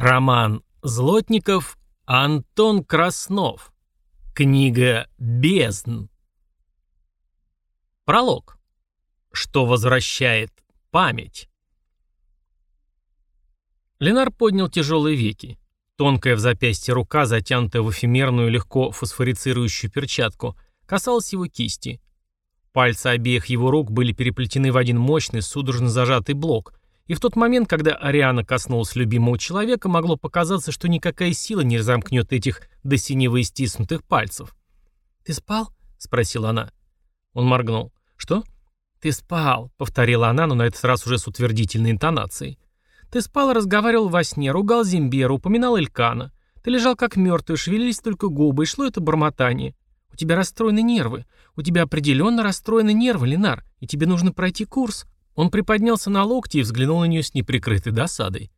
Роман Злотников, Антон Краснов. Книга «Бездн». Пролог. Что возвращает память. Ленар поднял тяжелые веки. Тонкая в запястье рука, затянутая в эфемерную легко фосфорицирующую перчатку, касалась его кисти. Пальцы обеих его рук были переплетены в один мощный, судорожно зажатый блок, и в тот момент, когда Ариана коснулась любимого человека, могло показаться, что никакая сила не разомкнет этих до синевы стиснутых пальцев. «Ты спал?» — спросила она. Он моргнул. «Что?» «Ты спал», — повторила она, но на этот раз уже с утвердительной интонацией. «Ты спал и разговаривал во сне, ругал Зимбера, упоминал Элькана. Ты лежал как мертвый, шевелились только губы, и шло это бормотание. У тебя расстроены нервы. У тебя определенно расстроены нервы, Ленар, и тебе нужно пройти курс. Он приподнялся на локти и взглянул на нее с неприкрытой досадой.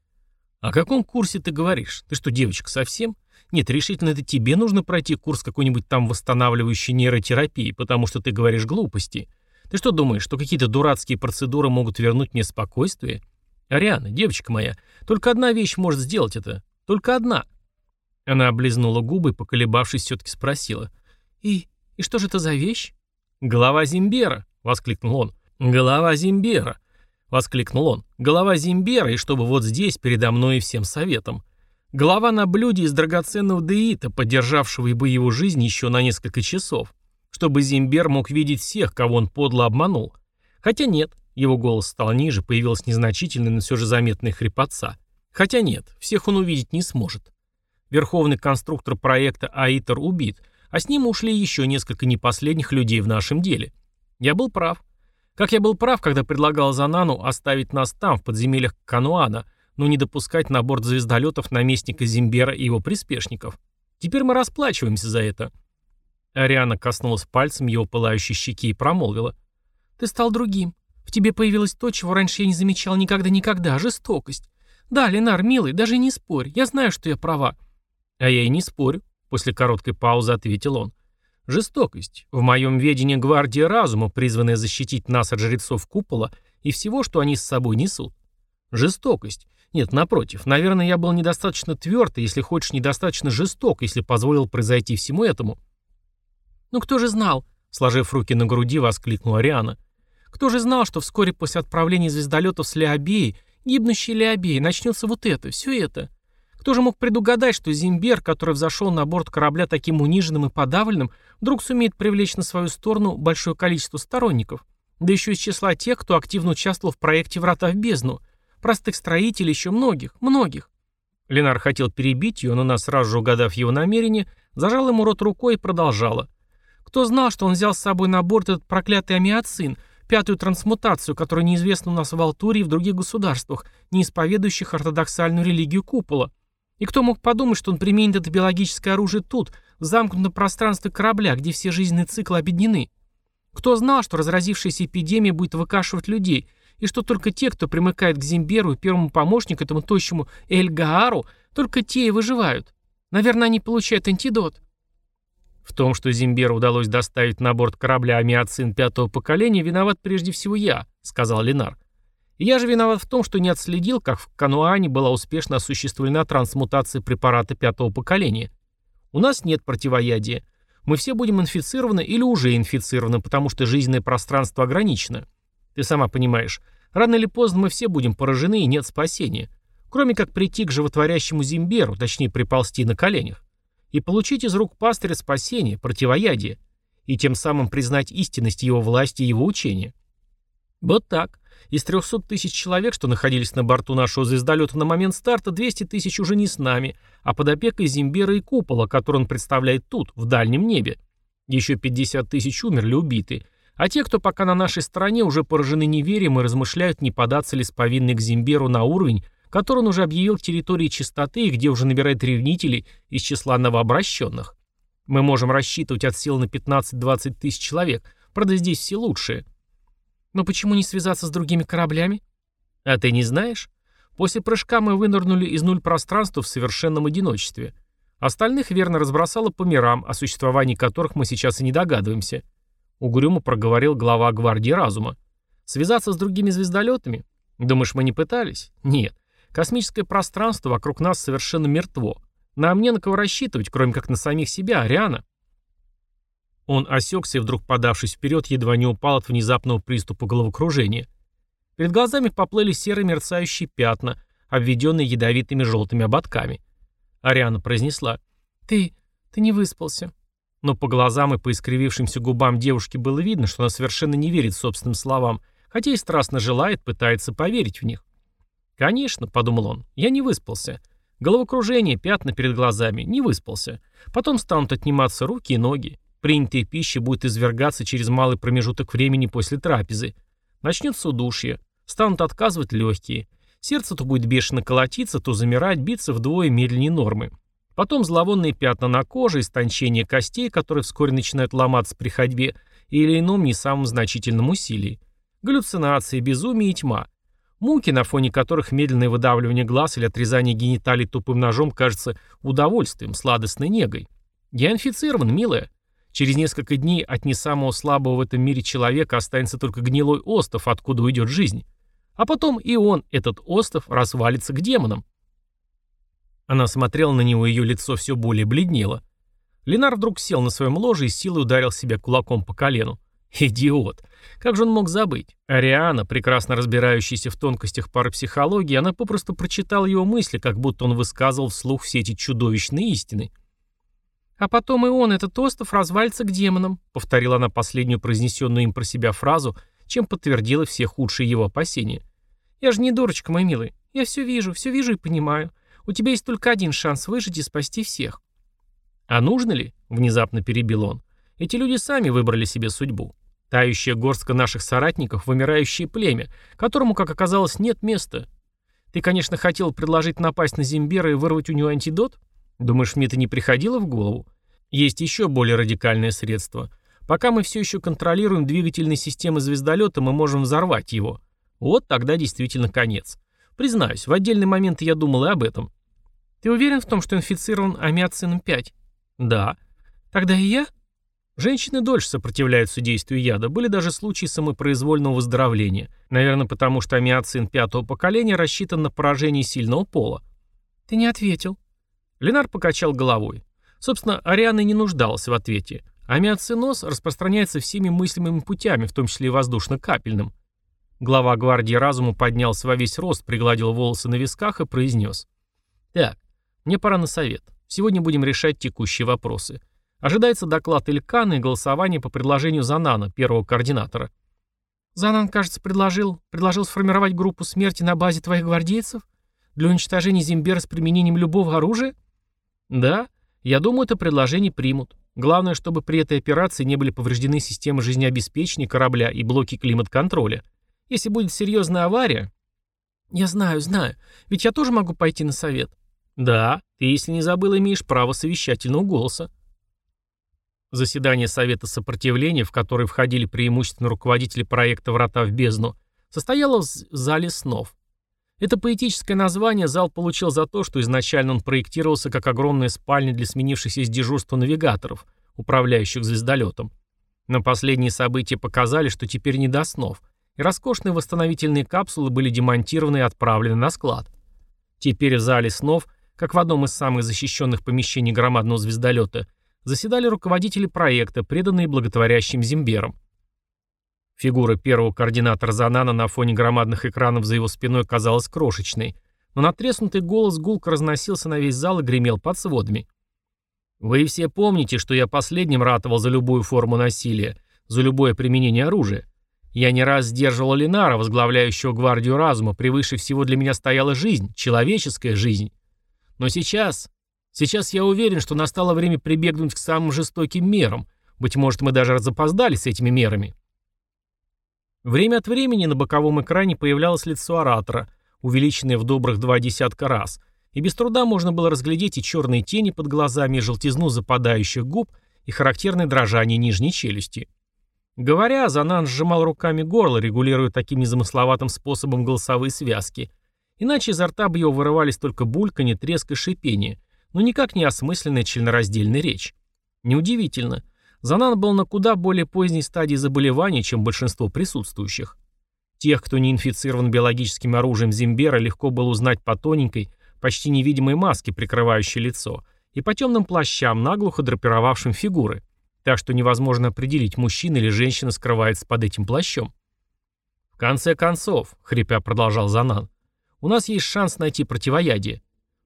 «О каком курсе ты говоришь? Ты что, девочка, совсем? Нет, решительно это тебе нужно пройти курс какой-нибудь там восстанавливающей нейротерапии, потому что ты говоришь глупости. Ты что думаешь, что какие-то дурацкие процедуры могут вернуть мне спокойствие? Ариана, девочка моя, только одна вещь может сделать это. Только одна». Она облизнула губы и, поколебавшись, все-таки спросила. «И... и что же это за вещь?» «Голова Зимбера», — воскликнул он. «Голова Зимбера!» — воскликнул он. «Голова Зимбера, и чтобы вот здесь, передо мной и всем советом. Голова на блюде из драгоценного деита, поддержавшего бы его жизнь еще на несколько часов. Чтобы Зимбер мог видеть всех, кого он подло обманул. Хотя нет, его голос стал ниже, появилась незначительная, но все же заметная хрипотца. Хотя нет, всех он увидеть не сможет. Верховный конструктор проекта АИТР убит, а с ним ушли еще несколько непоследних людей в нашем деле. Я был прав. Как я был прав, когда предлагал Занану оставить нас там, в подземельях Кануана, но не допускать на борт звездолетов наместника Зимбера и его приспешников. Теперь мы расплачиваемся за это. Ариана коснулась пальцем его пылающей щеки и промолвила. «Ты стал другим. В тебе появилось то, чего раньше я не замечал никогда-никогда — жестокость. Да, Ленар, милый, даже не спорь. Я знаю, что я права». «А я и не спорю», — после короткой паузы ответил он. Жестокость. В моем ведении гвардия разума, призванная защитить нас от жрецов купола и всего, что они с собой несут. Жестокость. Нет, напротив, наверное, я был недостаточно тверд, если хочешь, недостаточно жесток, если позволил произойти всему этому. «Ну кто же знал?» — сложив руки на груди, воскликнула Ариана. «Кто же знал, что вскоре после отправления звездолетов с Леобеей, гибнущей Леобеей, начнется вот это, все это? Кто же мог предугадать, что Зимбер, который взошел на борт корабля таким униженным и подавленным, вдруг сумеет привлечь на свою сторону большое количество сторонников? Да еще из числа тех, кто активно участвовал в проекте «Врата в бездну». Простых строителей еще многих, многих. Ленар хотел перебить ее, но она, сразу же угадав его намерение, зажал ему рот рукой и продолжала. Кто знал, что он взял с собой на борт этот проклятый амиоцин, пятую трансмутацию, которая неизвестна у нас в Алтуре и в других государствах, не исповедующих ортодоксальную религию купола? И кто мог подумать, что он применит это биологическое оружие тут, в замкнутом пространстве корабля, где все жизненные циклы объединены? Кто знал, что разразившаяся эпидемия будет выкашивать людей, и что только те, кто примыкает к Зимберу и первому помощнику, этому тощему Эльгаару, только те и выживают? Наверное, они получают антидот. В том, что Зимберу удалось доставить на борт корабля амиоцин пятого поколения, виноват прежде всего я, сказал Ленар. Я же виноват в том, что не отследил, как в Кануане была успешно осуществлена трансмутация препарата пятого поколения. У нас нет противоядия. Мы все будем инфицированы или уже инфицированы, потому что жизненное пространство ограничено. Ты сама понимаешь, рано или поздно мы все будем поражены и нет спасения. Кроме как прийти к животворящему Зимберу, точнее приползти на коленях, и получить из рук пастыря спасение, противоядие, и тем самым признать истинность его власти и его учения. Вот так. Из 300 тысяч человек, что находились на борту нашего звездолета на момент старта, 200 тысяч уже не с нами, а под опекой Зимбера и Купола, который он представляет тут, в дальнем небе. Еще 50 тысяч умерли убиты. А те, кто пока на нашей стороне, уже поражены неверием и размышляют, не податься ли с повинной к Зимберу на уровень, который он уже объявил территории чистоты и где уже набирает ревнителей из числа новообращенных. Мы можем рассчитывать от сил на 15-20 тысяч человек, правда здесь все лучшие. Но почему не связаться с другими кораблями? А ты не знаешь? После прыжка мы вынырнули из нуль пространства в совершенном одиночестве. Остальных верно разбросало по мирам, о существовании которых мы сейчас и не догадываемся. Угрюмо проговорил глава гвардии разума. Связаться с другими звездолетами? Думаешь, мы не пытались? Нет. Космическое пространство вокруг нас совершенно мертво. Нам не на кого рассчитывать, кроме как на самих себя, Ариана. Он осекся и вдруг, подавшись вперед, едва не упал от внезапного приступа головокружения. Перед глазами поплыли серые мерцающие пятна, обведенные ядовитыми желтыми ободками. Ариана произнесла «Ты... ты не выспался». Но по глазам и по искривившимся губам девушки было видно, что она совершенно не верит собственным словам, хотя и страстно желает, пытается поверить в них. «Конечно», — подумал он, — «я не выспался. Головокружение, пятна перед глазами, не выспался. Потом станут отниматься руки и ноги. Принятая пища будет извергаться через малый промежуток времени после трапезы. Начнется удушье. Станут отказывать легкие. Сердце то будет бешено колотиться, то замирать, биться вдвое медленнее нормы. Потом зловонные пятна на коже, истончение костей, которые вскоре начинают ломаться при ходьбе или ином не самом значительном усилии. Галлюцинации, безумие и тьма. Муки, на фоне которых медленное выдавливание глаз или отрезание гениталий тупым ножом кажется удовольствием, сладостной негой. Я инфицирован, милая. Через несколько дней от не самого слабого в этом мире человека останется только гнилой остров, откуда уйдет жизнь. А потом и он, этот остров, развалится к демонам. Она смотрела на него, ее лицо все более бледнело. Ленар вдруг сел на своем ложе и силой ударил себя кулаком по колену. Идиот. Как же он мог забыть? Ариана, прекрасно разбирающаяся в тонкостях парапсихологии, она попросту прочитала его мысли, как будто он высказывал вслух все эти чудовищные истины. «А потом и он, этот остров, развалится к демонам», — повторила она последнюю произнесенную им про себя фразу, чем подтвердила все худшие его опасения. «Я же не дурочка, мой милый. Я все вижу, все вижу и понимаю. У тебя есть только один шанс выжить и спасти всех». «А нужно ли?» — внезапно перебил он. «Эти люди сами выбрали себе судьбу. Тающая горстка наших соратников, вымирающее племя, которому, как оказалось, нет места. Ты, конечно, хотел предложить напасть на Зимбера и вырвать у него антидот? Думаешь, мне это не приходило в голову? Есть еще более радикальное средство. Пока мы все еще контролируем двигательные системы звездолета, мы можем взорвать его. Вот тогда действительно конец. Признаюсь, в отдельный момент я думал и об этом. Ты уверен в том, что инфицирован амиацином-5? Да. Тогда и я? Женщины дольше сопротивляются действию яда, были даже случаи самопроизвольного выздоровления. Наверное, потому что амиацин пятого поколения рассчитан на поражение сильного пола. Ты не ответил. Ленар покачал головой. Собственно, Ариана не нуждалась в ответе. Амиоциноз распространяется всеми мыслимыми путями, в том числе и воздушно-капельным. Глава гвардии разума поднялся во весь рост, пригладил волосы на висках и произнес. «Так, мне пора на совет. Сегодня будем решать текущие вопросы. Ожидается доклад Илькана и голосование по предложению Занана, первого координатора». «Занан, кажется, предложил, предложил сформировать группу смерти на базе твоих гвардейцев? Для уничтожения Зимбера с применением любого оружия?» «Да, я думаю, это предложение примут. Главное, чтобы при этой операции не были повреждены системы жизнеобеспечения корабля и блоки климат-контроля. Если будет серьезная авария... Я знаю, знаю. Ведь я тоже могу пойти на совет. Да, ты, если не забыл, имеешь право совещательного голоса. Заседание Совета сопротивления, в которое входили преимущественно руководители проекта «Врата в бездну», состояло в зале снов. Это поэтическое название зал получил за то, что изначально он проектировался как огромная спальня для сменившихся из дежурства навигаторов, управляющих звездолетом. Но последние события показали, что теперь не до снов, и роскошные восстановительные капсулы были демонтированы и отправлены на склад. Теперь в зале снов, как в одном из самых защищенных помещений громадного звездолета, заседали руководители проекта, преданные благотворящим Зимберам. Фигура первого координатора Занана на фоне громадных экранов за его спиной казалась крошечной, но натреснутый голос гулко разносился на весь зал и гремел под сводами. «Вы все помните, что я последним ратовал за любую форму насилия, за любое применение оружия. Я не раз сдерживал Ленара, возглавляющего гвардию разума, превыше всего для меня стояла жизнь, человеческая жизнь. Но сейчас, сейчас я уверен, что настало время прибегнуть к самым жестоким мерам. Быть может, мы даже запоздали с этими мерами. Время от времени на боковом экране появлялось лицо оратора, увеличенное в добрых два десятка раз, и без труда можно было разглядеть и черные тени под глазами, и желтизну западающих губ, и характерное дрожание нижней челюсти. Говоря, Занан сжимал руками горло, регулируя таким незамысловатым способом голосовые связки. Иначе изо рта бы его вырывались только бульканье, треск и шипение, но никак не осмысленная членораздельная речь. Неудивительно. Занан был на куда более поздней стадии заболевания, чем большинство присутствующих. Тех, кто не инфицирован биологическим оружием Зимбера, легко было узнать по тоненькой, почти невидимой маске, прикрывающей лицо, и по темным плащам, наглухо драпировавшим фигуры, так что невозможно определить, мужчина или женщина скрывается под этим плащом. «В конце концов», — хрипя продолжал Занан, — «у нас есть шанс найти противоядие.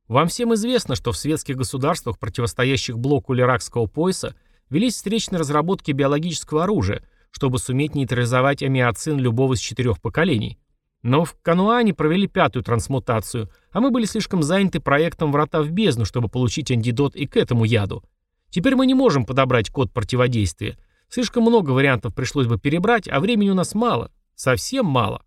Вам всем известно, что в светских государствах, противостоящих блоку Лиракского пояса, велись встречные разработки биологического оружия, чтобы суметь нейтрализовать амиоцин любого из четырех поколений. Но в Кануане провели пятую трансмутацию, а мы были слишком заняты проектом «Врата в бездну», чтобы получить антидот и к этому яду. Теперь мы не можем подобрать код противодействия. Слишком много вариантов пришлось бы перебрать, а времени у нас мало. Совсем мало.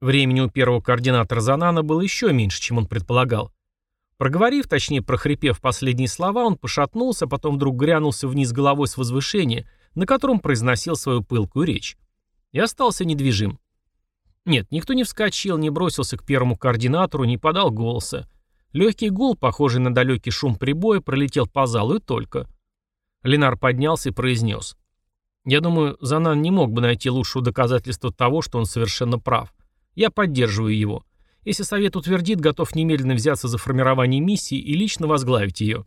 Времени у первого координатора Занана было еще меньше, чем он предполагал. Проговорив, точнее прохрипев последние слова, он пошатнулся, потом вдруг грянулся вниз головой с возвышения, на котором произносил свою пылкую речь. И остался недвижим. Нет, никто не вскочил, не бросился к первому координатору, не подал голоса. Легкий гул, похожий на далекий шум прибоя, пролетел по залу и только. Ленар поднялся и произнес. «Я думаю, Занан не мог бы найти лучшего доказательства того, что он совершенно прав. Я поддерживаю его. Если Совет утвердит, готов немедленно взяться за формирование миссии и лично возглавить ее.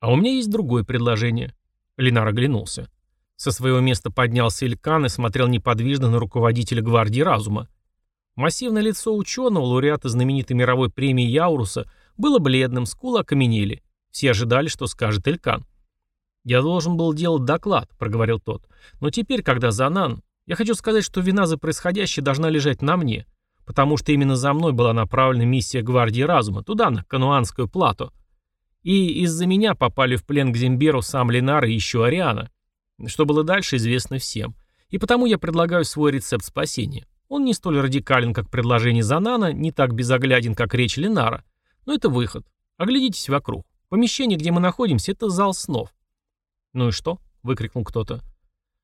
А у меня есть другое предложение. Ленар оглянулся. Со своего места поднялся Илькан и смотрел неподвижно на руководителя гвардии разума. Массивное лицо ученого, лауреата знаменитой мировой премии Яуруса, было бледным, скулы окаменели. Все ожидали, что скажет Элькан. «Я должен был делать доклад», — проговорил тот. «Но теперь, когда Занан, я хочу сказать, что вина за происходящее должна лежать на мне, потому что именно за мной была направлена миссия Гвардии Разума, туда, на Кануанскую плату. И из-за меня попали в плен к Зимберу сам Ленар и еще Ариана. Что было дальше, известно всем. И потому я предлагаю свой рецепт спасения. Он не столь радикален, как предложение Занана, не так безогляден, как речь Ленара. Но это выход. Оглядитесь вокруг. Помещение, где мы находимся, это зал снов. «Ну и что?» — выкрикнул кто-то.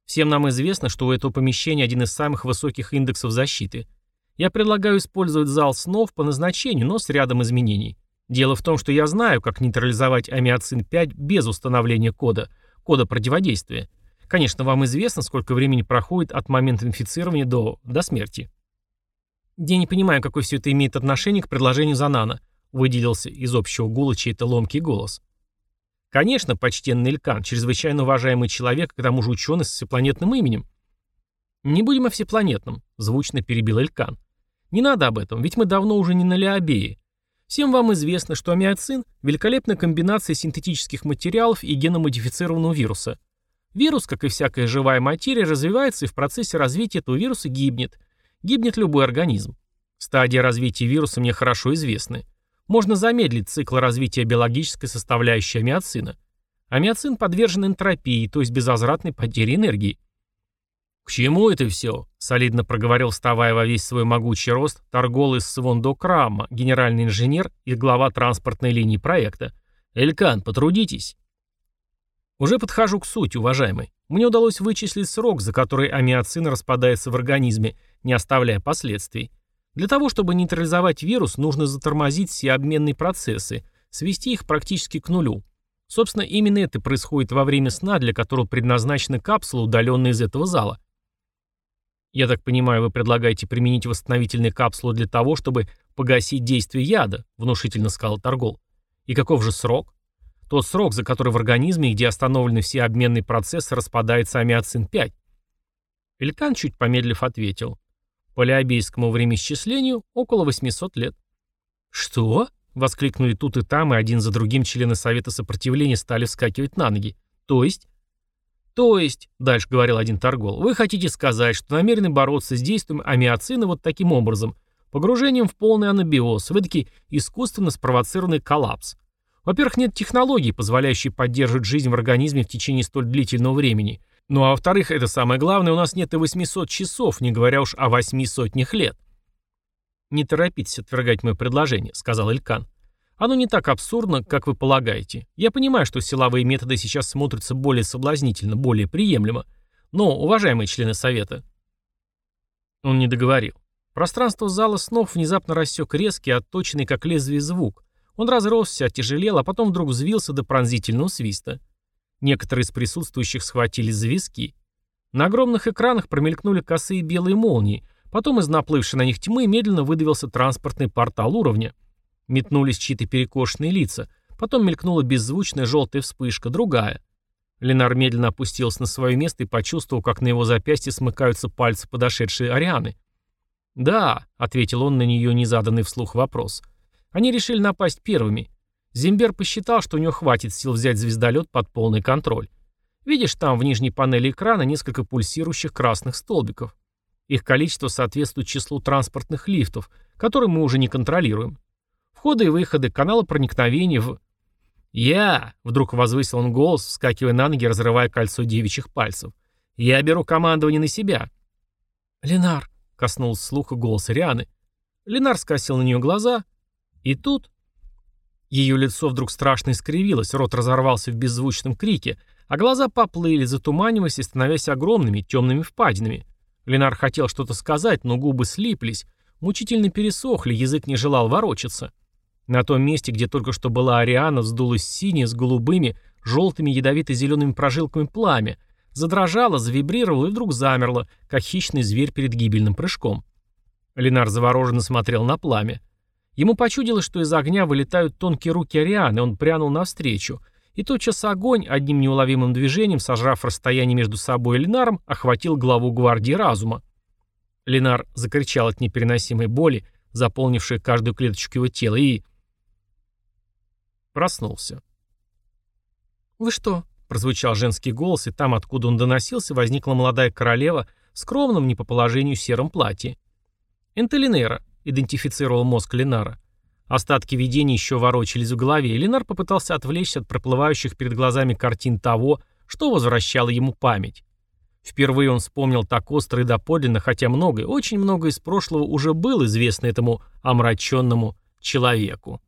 Всем нам известно, что у этого помещения один из самых высоких индексов защиты. Я предлагаю использовать зал снов по назначению, но с рядом изменений. Дело в том, что я знаю, как нейтрализовать амиоцин-5 без установления кода, кода противодействия. Конечно, вам известно, сколько времени проходит от момента инфицирования до, до смерти. Я не понимаю, какое все это имеет отношение к предложению Занана, выделился из общего гула чей-то ломкий голос. Конечно, почтенный Илькан, чрезвычайно уважаемый человек, к тому же ученый с всепланетным именем. Не будем о всепланетном, звучно перебил Илькан. Не надо об этом, ведь мы давно уже не на Леобее. Всем вам известно, что амиоцин – великолепная комбинация синтетических материалов и геномодифицированного вируса. Вирус, как и всякая живая материя, развивается и в процессе развития этого вируса гибнет. Гибнет любой организм. Стадии развития вируса мне хорошо известны. Можно замедлить цикл развития биологической составляющей амиоцина. Амиоцин подвержен энтропии, то есть безвозвратной потере энергии. «К чему это все?» — солидно проговорил, вставая во весь свой могучий рост, торгол из Свондокрама, генеральный инженер и глава транспортной линии проекта. «Элькан, потрудитесь». Уже подхожу к сути, уважаемый. Мне удалось вычислить срок, за который амиоцин распадается в организме, не оставляя последствий. Для того, чтобы нейтрализовать вирус, нужно затормозить все обменные процессы, свести их практически к нулю. Собственно, именно это происходит во время сна, для которого предназначена капсула, удаленная из этого зала. Я так понимаю, вы предлагаете применить восстановительные капсулы для того, чтобы погасить действие яда, внушительно сказал Торгол. И каков же срок? Тот срок, за который в организме, где остановлены все обменные процессы, распадается амиоцин-5. Пеликан, чуть помедлив, ответил. По лиабейскому времяисчислению около 800 лет. «Что?» — воскликнули тут и там, и один за другим члены Совета Сопротивления стали вскакивать на ноги. «То есть?» «То есть», — дальше говорил один торгол, — «вы хотите сказать, что намерены бороться с действием амиоцина вот таким образом, погружением в полный анабиоз, в таки искусственно спровоцированный коллапс. Во-первых, нет технологий, позволяющей поддерживать жизнь в организме в течение столь длительного времени. Ну а во-вторых, это самое главное, у нас нет и 800 часов, не говоря уж о восьми сотнях лет. «Не торопитесь отвергать мое предложение», — сказал Илькан. «Оно не так абсурдно, как вы полагаете. Я понимаю, что силовые методы сейчас смотрятся более соблазнительно, более приемлемо. Но, уважаемые члены Совета...» Он не договорил. Пространство зала снов внезапно рассек резкий, отточенный как лезвие звук. Он разросся, отяжелел, а потом вдруг взвился до пронзительного свиста. Некоторые из присутствующих схватились за виски. На огромных экранах промелькнули косые белые молнии, потом из наплывшей на них тьмы медленно выдавился транспортный портал уровня. Метнулись чьи-то перекошенные лица, потом мелькнула беззвучная желтая вспышка, другая. Ленар медленно опустился на свое место и почувствовал, как на его запястье смыкаются пальцы подошедшей Арианы. «Да», — ответил он на нее незаданный вслух вопрос. «Они решили напасть первыми. Зимбер посчитал, что у него хватит сил взять звездолет под полный контроль. Видишь, там в нижней панели экрана несколько пульсирующих красных столбиков. Их количество соответствует числу транспортных лифтов, которые мы уже не контролируем. Входы и выходы, каналы проникновения в... «Я!» — вдруг возвысил он голос, вскакивая на ноги, разрывая кольцо девичьих пальцев. «Я беру командование на себя». «Ленар!» — коснулся слуха голос Рианы. Ленар скосил на нее глаза. И тут... Ее лицо вдруг страшно искривилось, рот разорвался в беззвучном крике, а глаза поплыли, затуманиваясь и становясь огромными, темными впадинами. Ленар хотел что-то сказать, но губы слиплись, мучительно пересохли, язык не желал ворочаться. На том месте, где только что была Ариана, вздулось синее с голубыми, желтыми ядовито-зелеными прожилками пламя, задрожало, завибрировало и вдруг замерло, как хищный зверь перед гибельным прыжком. Ленар завороженно смотрел на пламя. Ему почудилось, что из огня вылетают тонкие руки Арианы, он прянул навстречу. И тотчас огонь, одним неуловимым движением, сожрав расстояние между собой и Ленаром, охватил главу гвардии разума. Ленар закричал от непереносимой боли, заполнившей каждую клеточку его тела, и... Проснулся. «Вы что?» — прозвучал женский голос, и там, откуда он доносился, возникла молодая королева в скромном, не по положению, сером платье. «Энтелинера», — идентифицировал мозг Ленара. Остатки видений еще ворочались в голове, и Ленар попытался отвлечься от проплывающих перед глазами картин того, что возвращало ему память. Впервые он вспомнил так остро и доподлинно, хотя многое, очень многое из прошлого уже было известно этому омраченному человеку.